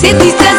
Se disser...